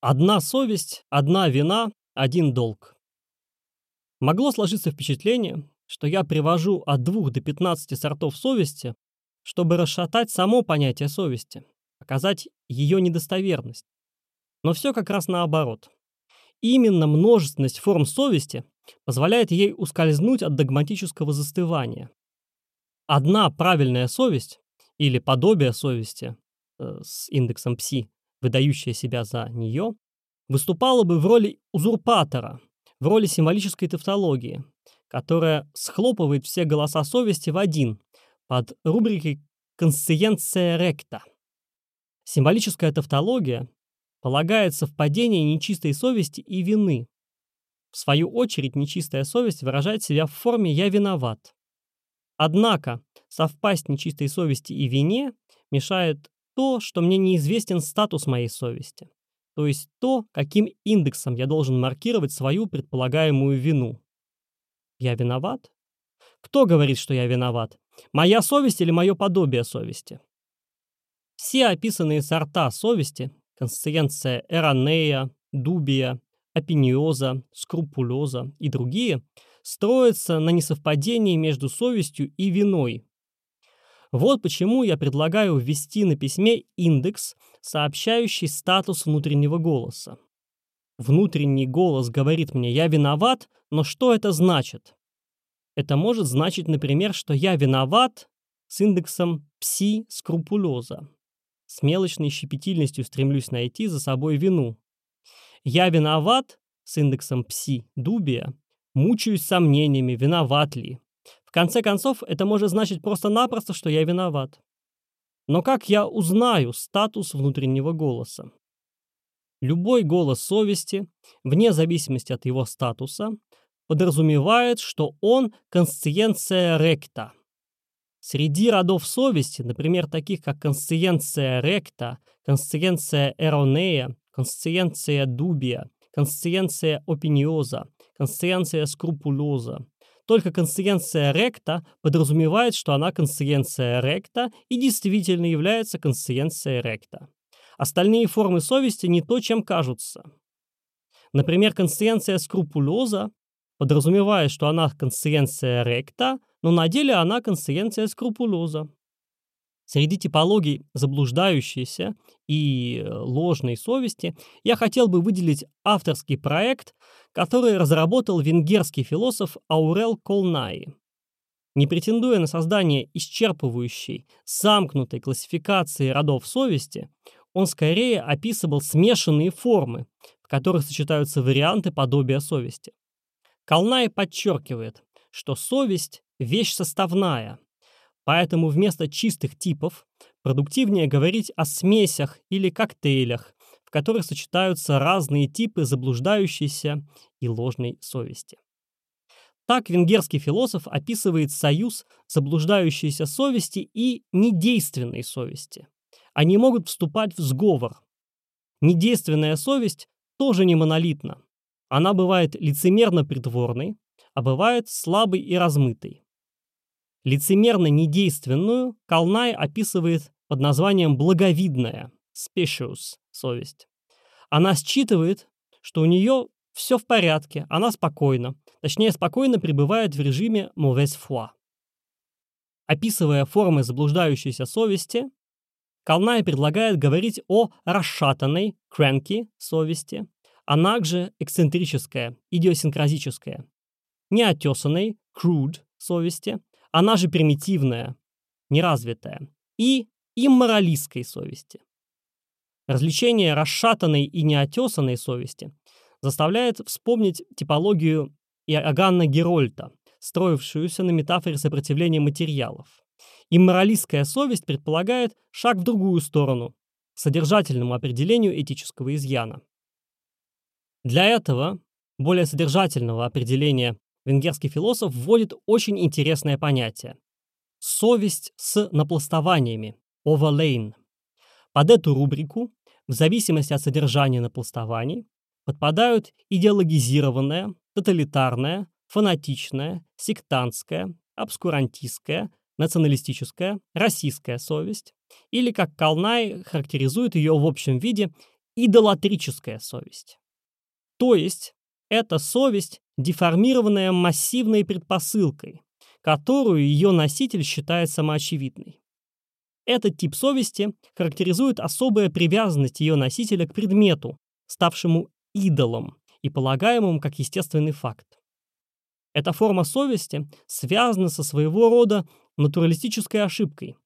Одна совесть, одна вина, один долг. Могло сложиться впечатление, что я привожу от двух до 15 сортов совести, чтобы расшатать само понятие совести, показать ее недостоверность. Но все как раз наоборот. Именно множественность форм совести позволяет ей ускользнуть от догматического застывания. Одна правильная совесть или подобие совести э, с индексом пси выдающая себя за нее, выступала бы в роли узурпатора, в роли символической тавтологии, которая схлопывает все голоса совести в один под рубрикой «консциенция ректа». Символическая тавтология полагает совпадение нечистой совести и вины. В свою очередь, нечистая совесть выражает себя в форме «я виноват». Однако совпасть нечистой совести и вине мешает то, что мне неизвестен статус моей совести, то есть то, каким индексом я должен маркировать свою предполагаемую вину. Я виноват? Кто говорит, что я виноват? Моя совесть или мое подобие совести? Все описанные сорта совести – консциенция эранея, дубия, опиниоза, скрупулеза и другие – строятся на несовпадении между совестью и виной, вот почему я предлагаю ввести на письме индекс, сообщающий статус внутреннего голоса. Внутренний голос говорит мне «я виноват», но что это значит? Это может значить, например, что я виноват с индексом пси-скрупулеза. С мелочной щепетильностью стремлюсь найти за собой вину. Я виноват с индексом пси-дубия, мучаюсь сомнениями, виноват ли. В конце концов, это может значить просто-напросто, что я виноват. Но как я узнаю статус внутреннего голоса? Любой голос совести, вне зависимости от его статуса, подразумевает, что он консциенция ректа. Среди родов совести, например, таких как консциенция ректа, консциенция эронея, консциенция дубия, консциенция опиниоза, консциенция скрупулеза, только консциенция ректа подразумевает, что она консциенция ректа и действительно является консциенцией ректа. Остальные формы совести не то, чем кажутся. Например, консциенция скрупулеза подразумевает, что она консциенция ректа, но на деле она консциенция скрупулеза. Среди типологий заблуждающейся и э, ложной совести я хотел бы выделить авторский проект, который разработал венгерский философ Аурел Колнай. Не претендуя на создание исчерпывающей, замкнутой классификации родов совести, он скорее описывал смешанные формы, в которых сочетаются варианты подобия совести. Колнай подчеркивает, что совесть – вещь составная, Поэтому вместо чистых типов продуктивнее говорить о смесях или коктейлях, в которых сочетаются разные типы заблуждающейся и ложной совести. Так венгерский философ описывает союз заблуждающейся совести и недейственной совести. Они могут вступать в сговор. Недейственная совесть тоже не монолитна. Она бывает лицемерно притворной, а бывает слабой и размытой. Лицемерно недейственную Калнай описывает под названием «благовидная» specious совесть. Она считывает, что у нее все в порядке, она спокойна, точнее спокойно пребывает в режиме mauvaise foi. Описывая формы заблуждающейся совести, Калнай предлагает говорить о расшатанной, cranky совести, она также эксцентрическая, идиосинкразическая, неотесанной, crude совести, она же примитивная, неразвитая, и имморалистской совести. Развлечение расшатанной и неотесанной совести заставляет вспомнить типологию Иоганна Герольта, строившуюся на метафоре сопротивления материалов. Имморалистская совесть предполагает шаг в другую сторону, к содержательному определению этического изъяна. Для этого более содержательного определения венгерский философ вводит очень интересное понятие. Совесть с напластованиями, overlain. Под эту рубрику, в зависимости от содержания напластований, подпадают идеологизированная, тоталитарная, фанатичная, сектантская, обскурантистская, националистическая, российская совесть, или, как Калнай характеризует ее в общем виде, идолатрическая совесть. То есть это совесть, деформированная массивной предпосылкой, которую ее носитель считает самоочевидной. Этот тип совести характеризует особая привязанность ее носителя к предмету, ставшему идолом и полагаемому как естественный факт. Эта форма совести связана со своего рода натуралистической ошибкой,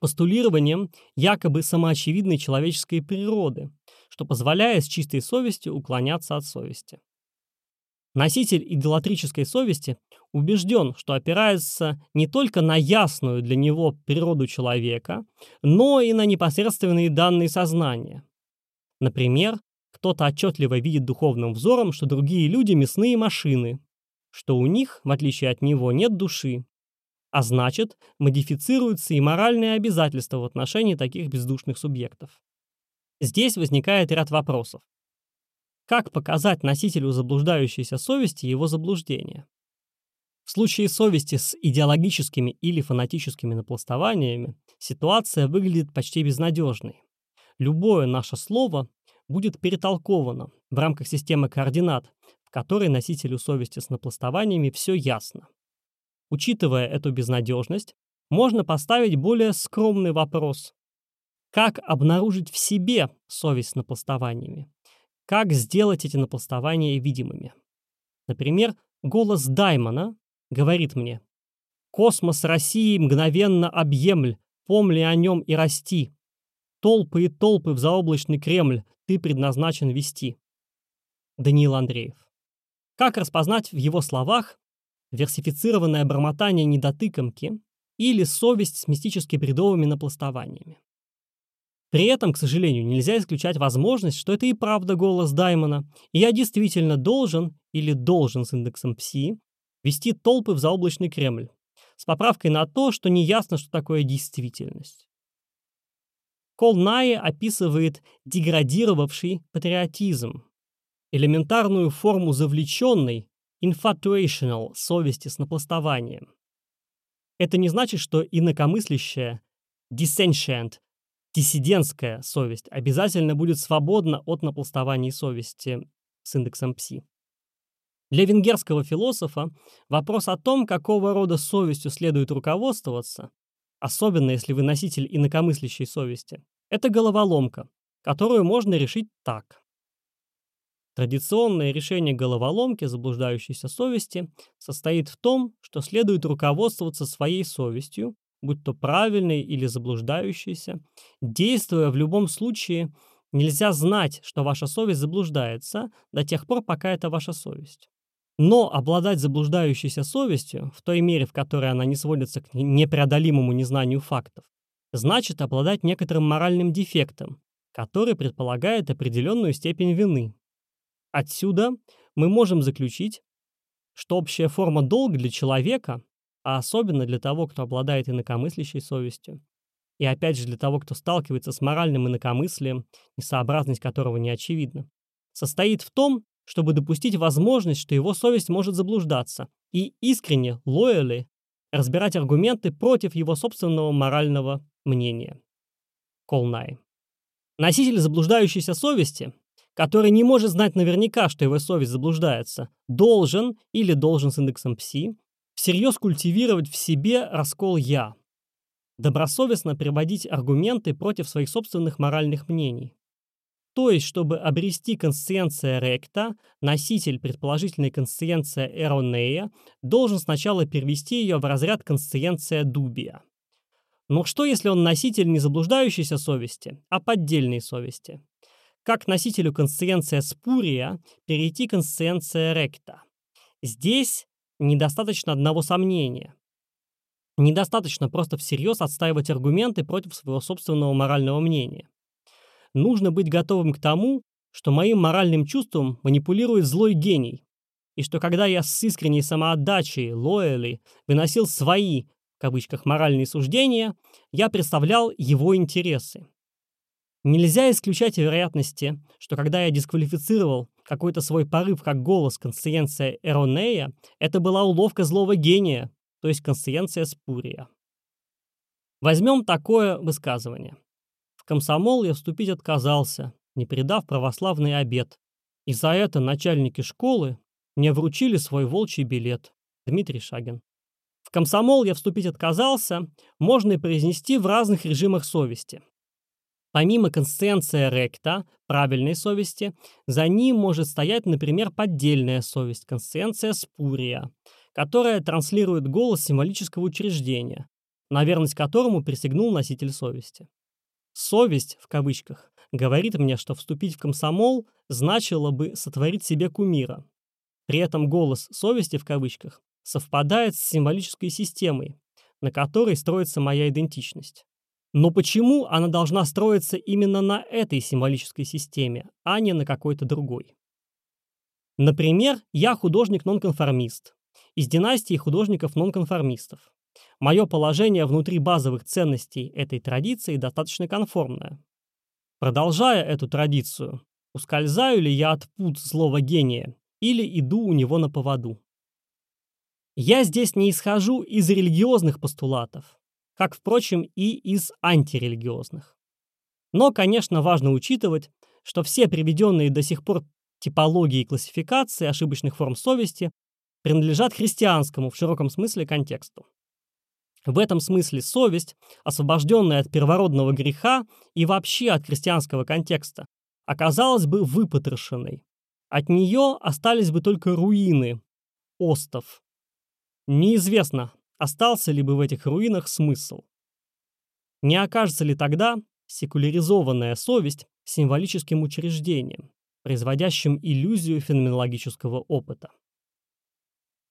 постулированием якобы самоочевидной человеческой природы, что позволяет с чистой совестью уклоняться от совести. Носитель идолатрической совести убежден, что опирается не только на ясную для него природу человека, но и на непосредственные данные сознания. Например, кто-то отчетливо видит духовным взором, что другие люди – мясные машины, что у них, в отличие от него, нет души, а значит, модифицируются и моральные обязательства в отношении таких бездушных субъектов. Здесь возникает ряд вопросов. Как показать носителю заблуждающейся совести его заблуждение? В случае совести с идеологическими или фанатическими напластованиями ситуация выглядит почти безнадежной. Любое наше слово будет перетолковано в рамках системы координат, в которой носителю совести с напластованиями все ясно. Учитывая эту безнадежность, можно поставить более скромный вопрос. Как обнаружить в себе совесть с напластованиями? Как сделать эти напластования видимыми? Например, голос Даймона говорит мне «Космос России мгновенно объемль, помни о нем и расти. Толпы и толпы в заоблачный Кремль ты предназначен вести». Даниил Андреев. Как распознать в его словах версифицированное бормотание недотыкомки или совесть с мистически бредовыми напластованиями? При этом, к сожалению, нельзя исключать возможность, что это и правда голос Даймона, и я действительно должен или должен с индексом пси вести толпы в заоблачный Кремль, с поправкой на то, что неясно, что такое действительность. Кол Найе описывает деградировавший патриотизм, элементарную форму завлеченной, infatuational совести с напластованием. Это не значит, что инакомыслящая, dissentient, диссидентская совесть обязательно будет свободна от напластований совести с индексом пси. Для венгерского философа вопрос о том, какого рода совестью следует руководствоваться, особенно если вы носитель инакомыслящей совести, это головоломка, которую можно решить так. Традиционное решение головоломки заблуждающейся совести состоит в том, что следует руководствоваться своей совестью будь то правильный или заблуждающийся, действуя в любом случае, нельзя знать, что ваша совесть заблуждается до тех пор, пока это ваша совесть. Но обладать заблуждающейся совестью, в той мере, в которой она не сводится к непреодолимому незнанию фактов, значит обладать некоторым моральным дефектом, который предполагает определенную степень вины. Отсюда мы можем заключить, что общая форма долга для человека а особенно для того, кто обладает инакомыслящей совестью. И опять же для того, кто сталкивается с моральным инакомыслием, несообразность которого не очевидна, состоит в том, чтобы допустить возможность, что его совесть может заблуждаться, и искренне, лояли, разбирать аргументы против его собственного морального мнения. Колнай. Носитель заблуждающейся совести, который не может знать наверняка, что его совесть заблуждается, должен или должен с индексом пси всерьез культивировать в себе раскол «я», добросовестно приводить аргументы против своих собственных моральных мнений. То есть, чтобы обрести консциенция ректа, носитель предположительной консциенция эронея должен сначала перевести ее в разряд консциенция дубия. Но что, если он носитель не заблуждающейся совести, а поддельной совести? Как носителю консциенция спурия перейти консциенция ректа? Здесь недостаточно одного сомнения. Недостаточно просто всерьез отстаивать аргументы против своего собственного морального мнения. Нужно быть готовым к тому, что моим моральным чувством манипулирует злой гений, и что когда я с искренней самоотдачей, лояли, выносил свои, в кавычках, моральные суждения, я представлял его интересы. Нельзя исключать вероятности, что когда я дисквалифицировал какой-то свой порыв как голос консциенция Эронея, это была уловка злого гения, то есть консциенция Спурия. Возьмем такое высказывание. В комсомол я вступить отказался, не предав православный обет. И за это начальники школы мне вручили свой волчий билет. Дмитрий Шагин. В комсомол я вступить отказался, можно и произнести в разных режимах совести. Помимо консценция ректа, правильной совести, за ним может стоять, например, поддельная совесть, консценция спурия, которая транслирует голос символического учреждения, на верность которому присягнул носитель совести. «Совесть», в кавычках, говорит мне, что вступить в комсомол значило бы сотворить себе кумира. При этом голос «совести» в кавычках совпадает с символической системой, на которой строится моя идентичность. Но почему она должна строиться именно на этой символической системе, а не на какой-то другой? Например, я художник-нонконформист, из династии художников-нонконформистов. Мое положение внутри базовых ценностей этой традиции достаточно конформное. Продолжая эту традицию, ускользаю ли я от пут злого гения или иду у него на поводу? Я здесь не исхожу из религиозных постулатов, как, впрочем, и из антирелигиозных. Но, конечно, важно учитывать, что все приведенные до сих пор типологии и классификации ошибочных форм совести принадлежат христианскому в широком смысле контексту. В этом смысле совесть, освобожденная от первородного греха и вообще от христианского контекста, оказалась бы выпотрошенной. От нее остались бы только руины, остов. Неизвестно, остался ли бы в этих руинах смысл. Не окажется ли тогда секуляризованная совесть символическим учреждением, производящим иллюзию феноменологического опыта?